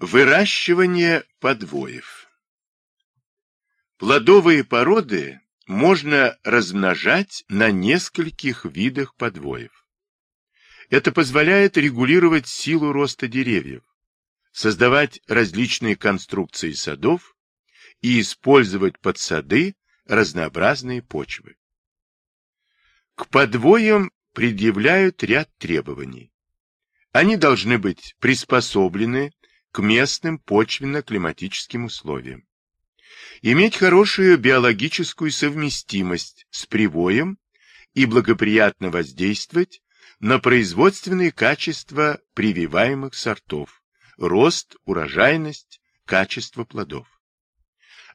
Выращивание подвоев. Плодовые породы можно размножать на нескольких видах подвоев. Это позволяет регулировать силу роста деревьев, создавать различные конструкции садов и использовать под сады разнообразные почвы. К подвоям предъявляют ряд требований. Они должны быть приспособлены к местным почвенно-климатическим условиям. Иметь хорошую биологическую совместимость с привоем и благоприятно воздействовать на производственные качества прививаемых сортов, рост, урожайность, качество плодов.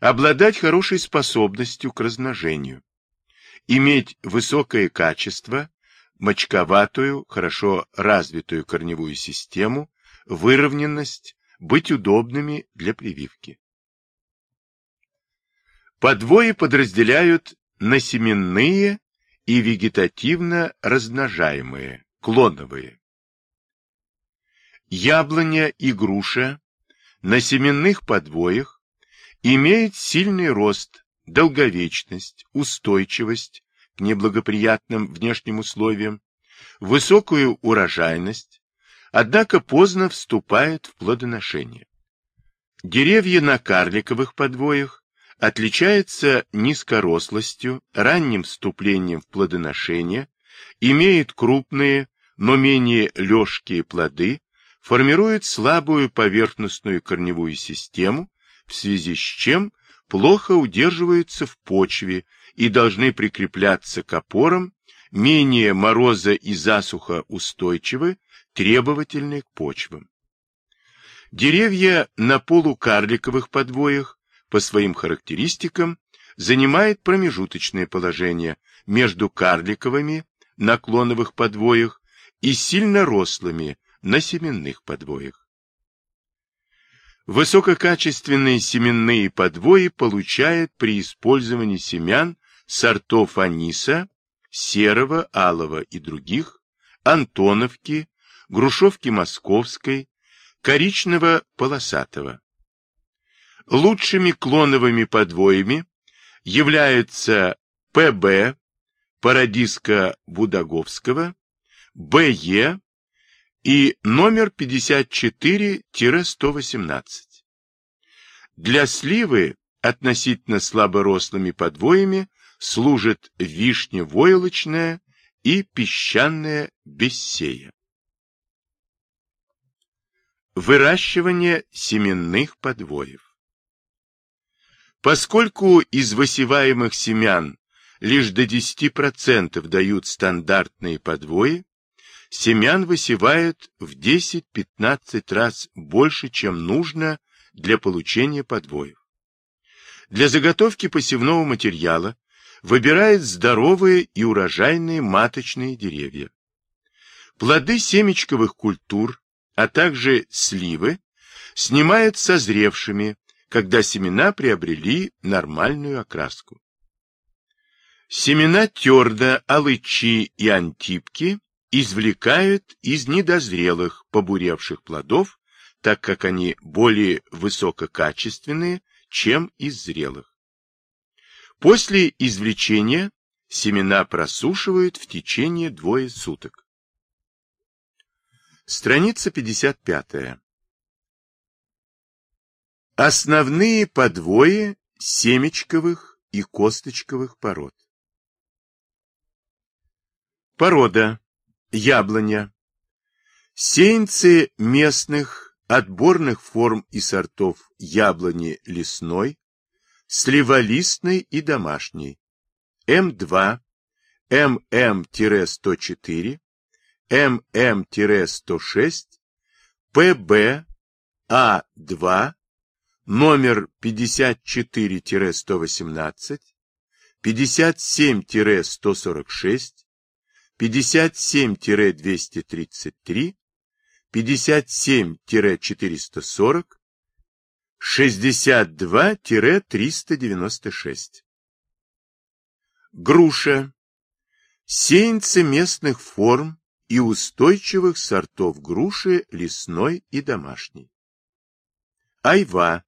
Обладать хорошей способностью к размножению. Иметь высокое качество, мочковатую, хорошо развитую корневую систему, выровненность, быть удобными для прививки. Подвои подразделяют на семенные и вегетативно размножаемые, клоновые. Яблоня и груша на семенных подвоях имеют сильный рост, долговечность, устойчивость к неблагоприятным внешним условиям, высокую урожайность, однако поздно вступает в плодоношение. Деревья на карликовых подвоях отличаются низкорослостью, ранним вступлением в плодоношение, имеют крупные, но менее лёжкие плоды, формируют слабую поверхностную корневую систему, в связи с чем плохо удерживаются в почве и должны прикрепляться к опорам, менее мороза и засуха устойчивы, требовательны к почвам. Деревья на полукарликовых подвоях по своим характеристикам занимают промежуточное положение между карликовыми на клоновых подвоях и сильно рослыми на семенных подвоях. Высококачественные семенные подвои получают при использовании семян сортов аниса, серого, алого и других, антоновки, грушевки московской, коричнево-полосатого. Лучшими клоновыми подвоями являются ПБ, парадиска Будаговского, БЕ и номер 54-118. Для сливы относительно слаборослыми подвоями служит вишня войлочная и песчаная бессея. Выращивание семенных подвоев. Поскольку из высеваемых семян лишь до 10% дают стандартные подвои, семян высевают в 10-15 раз больше, чем нужно для получения подвоев. Для заготовки посевного материала выбирают здоровые и урожайные маточные деревья. Плоды семечковых культур а также сливы, снимают созревшими, когда семена приобрели нормальную окраску. Семена терда, алычи и антипки извлекают из недозрелых, побуревших плодов, так как они более высококачественные, чем из зрелых. После извлечения семена просушивают в течение двое суток. Страница 55. Основные подвои семечковых и косточковых пород. Порода. Яблоня. Сеянцы местных отборных форм и сортов яблони лесной, сливолистной и домашней. М2, ММ-104, ММ-106, ПБ-А2, номер 54-118, 57-146, 57-233, 57-440, 62-396. Груша. Сеянцы местных форм и устойчивых сортов груши лесной и домашней. Айва.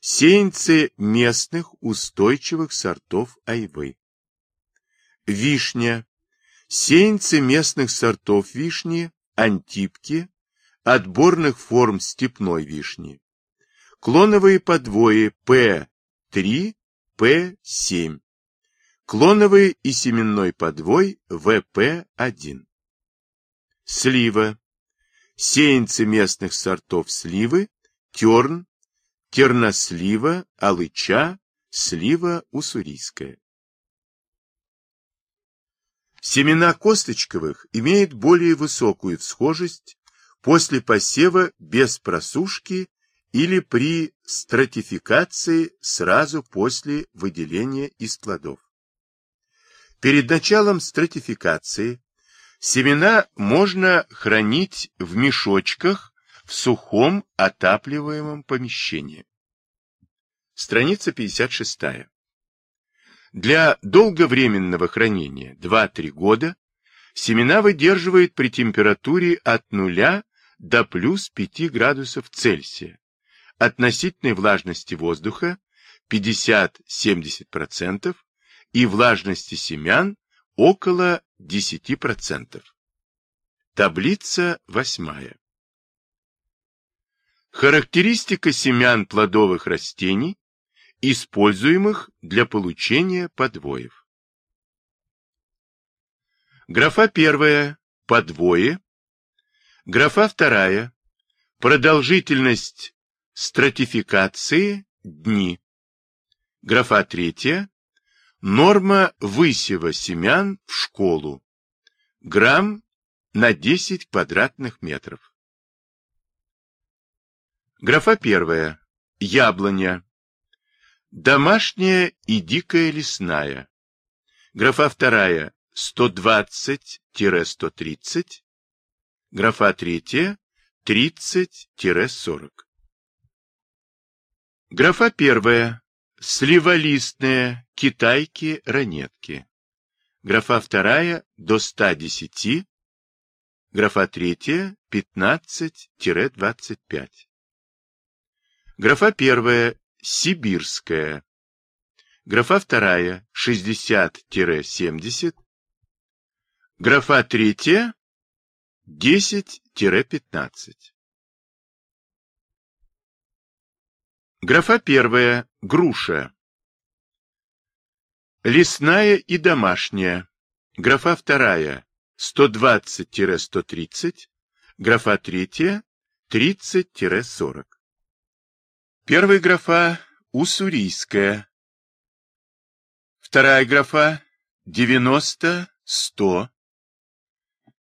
Сеянцы местных устойчивых сортов айвы. Вишня. Сеянцы местных сортов вишни, антипки, отборных форм степной вишни. Клоновые подвои П3, П7. Клоновый и семенной подвой ВП1. Слива. Сеянцы местных сортов сливы, терн, тернослива, алыча, слива уссурийская. Семена косточковых имеют более высокую всхожесть после посева без просушки или при стратификации сразу после выделения из плодов. Перед началом стратификации семена можно хранить в мешочках в сухом отапливаемом помещении. Страница 56. Для долговременного хранения 2-3 года семена выдерживают при температуре от 0 до плюс 5 градусов Цельсия, относительной влажности воздуха 50-70%, и влажности семян около 10%. Таблица восьмая. Характеристика семян плодовых растений, используемых для получения подвоев. Графа первая – подвои. Графа вторая – продолжительность стратификации – дни. Графа третья Норма высева семян в школу. Грамм на 10 квадратных метров. Графа первая. Яблоня. Домашняя и дикая лесная. Графа вторая. 120-130. Графа третья. 30-40. Графа первая. Сливолистные китайки-ранетки. Графа вторая до 110, графа третья 15-25. Графа первая сибирская. Графа вторая 60-70. Графа третья 10-15. Графа первая – груша. Лесная и домашняя. Графа вторая – 120-130. Графа третья – 30-40. Первая графа – уссурийская. Вторая графа – 90-100.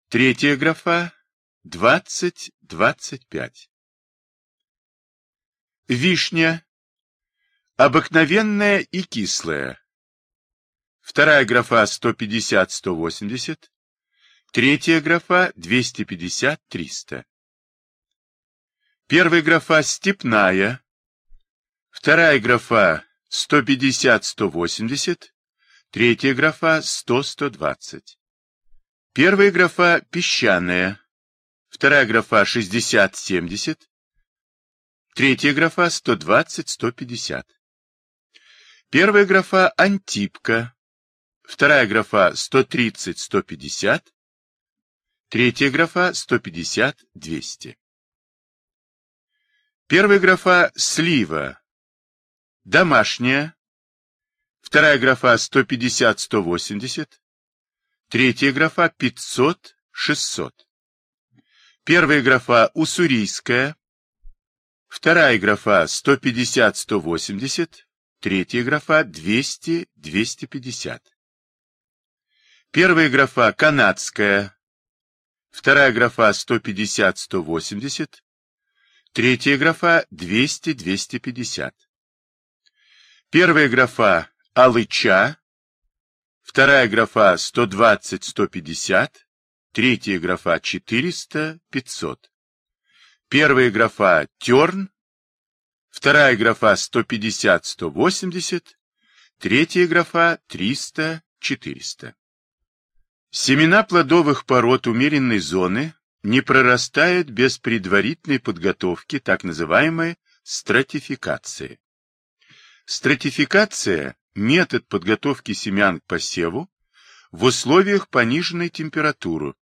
Третья графа – 20-25. Вишня. Обыкновенная и кислая. Вторая графа 150-180. Третья графа 250-300. Первая графа степная. Вторая графа 150-180. Третья графа 100-120. Первая графа песчаная. Вторая графа 60-70. Третья графа 120-150. Первая графа антипка. Вторая графа 130-150. Третья графа 150-200. Первая графа слива. Домашняя. Вторая графа 150-180. Третья графа 500-600. Первая графа уссурийская. Вторая графа 150-180, третья графа 200-250. Первая графа канадская, вторая графа 150-180, третья графа 200-250. Первая графа алыча, вторая графа 120-150, третья графа 400-500. Первая графа терн, вторая графа 150-180, третья графа 300-400. Семена плодовых пород умеренной зоны не прорастают без предварительной подготовки так называемой стратификации. Стратификация – метод подготовки семян к посеву в условиях пониженной температуры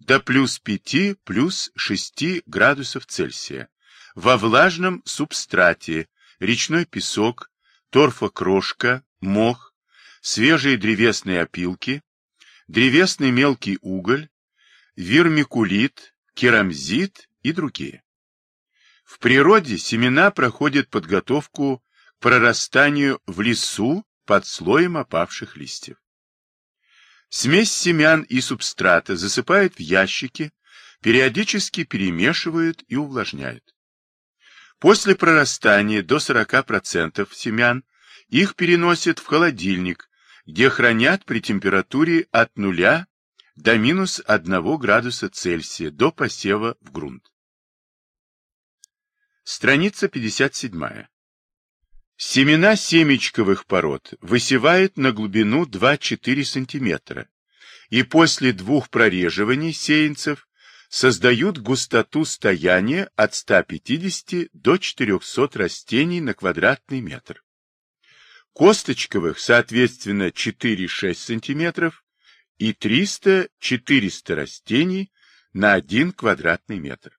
до плюс 5, плюс 6 градусов Цельсия во влажном субстрате, речной песок, торфокрошка, мох, свежие древесные опилки, древесный мелкий уголь, вермикулит, керамзит и другие. В природе семена проходят подготовку к прорастанию в лесу под слоем опавших листьев. Смесь семян и субстрата засыпают в ящики, периодически перемешивают и увлажняют. После прорастания до 40% семян их переносят в холодильник, где хранят при температуре от 0 до минус 1 градуса Цельсия до посева в грунт. Страница 57. Семена семечковых пород высевают на глубину 2-4 см и после двух прореживаний сеянцев создают густоту стояния от 150 до 400 растений на квадратный метр. Косточковых, соответственно, 4-6 см и 300-400 растений на 1 квадратный метр.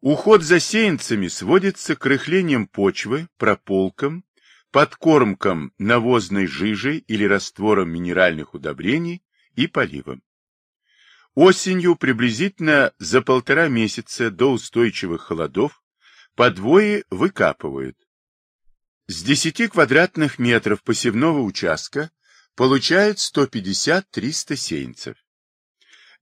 Уход за сеянцами сводится к рыхлением почвы, прополкам, подкормкам навозной жижей или раствором минеральных удобрений и поливом. Осенью приблизительно за полтора месяца до устойчивых холодов подвои выкапывают. С 10 квадратных метров посевного участка получают 150-300 сеянцев.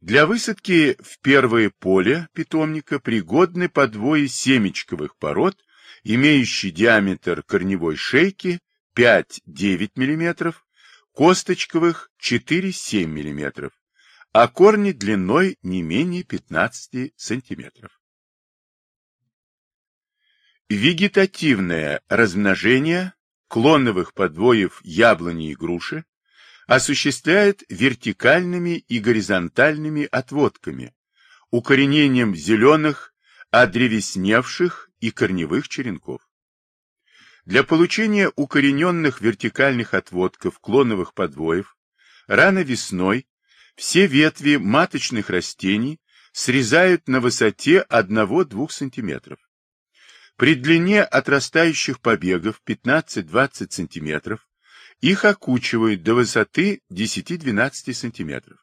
Для высадки в первое поле питомника пригодны подвои семечковых пород, имеющие диаметр корневой шейки 5-9 мм, косточковых 4-7 мм, а корни длиной не менее 15 см. Вегетативное размножение клоновых подвоев яблони и груши осуществляет вертикальными и горизонтальными отводками, укоренением зеленых, одревесневших и корневых черенков. Для получения укорененных вертикальных отводков клоновых подвоев рано весной все ветви маточных растений срезают на высоте 1-2 см. При длине отрастающих побегов 15-20 см их окучивают до высоты 10-12 см.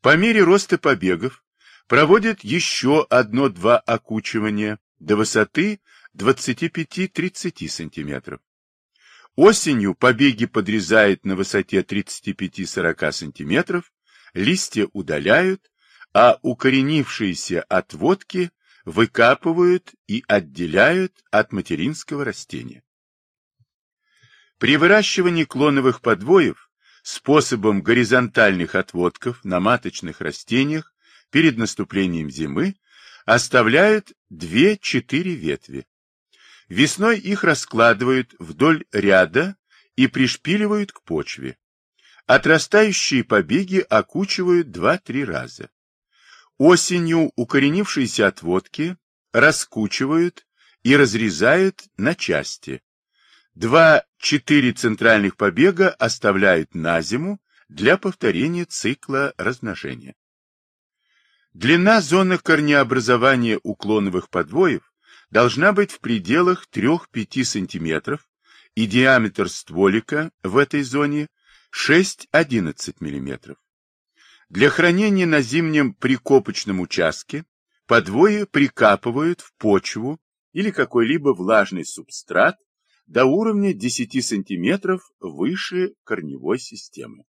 По мере роста побегов проводят еще одно-два окучивания до высоты 25-30 см. Осенью побеги подрезают на высоте 35-40 см, листья удаляют, а укоренившиеся отводки выкапывают и отделяют от материнского растения. При выращивании клоновых подвоев способом горизонтальных отводков на маточных растениях перед наступлением зимы оставляют 2-4 ветви. Весной их раскладывают вдоль ряда и пришпиливают к почве. Отрастающие побеги окучивают 2-3 раза. Осенью укоренившиеся отводки раскучивают и разрезают на части, Два-четыре центральных побега оставляют на зиму для повторения цикла размножения. Длина зоны корнеобразования уклоновых подвоев должна быть в пределах 3-5 см и диаметр стволика в этой зоне 6-11 мм. Для хранения на зимнем прикопочном участке подвои прикапывают в почву или какой-либо влажный субстрат до уровня 10 см выше корневой системы.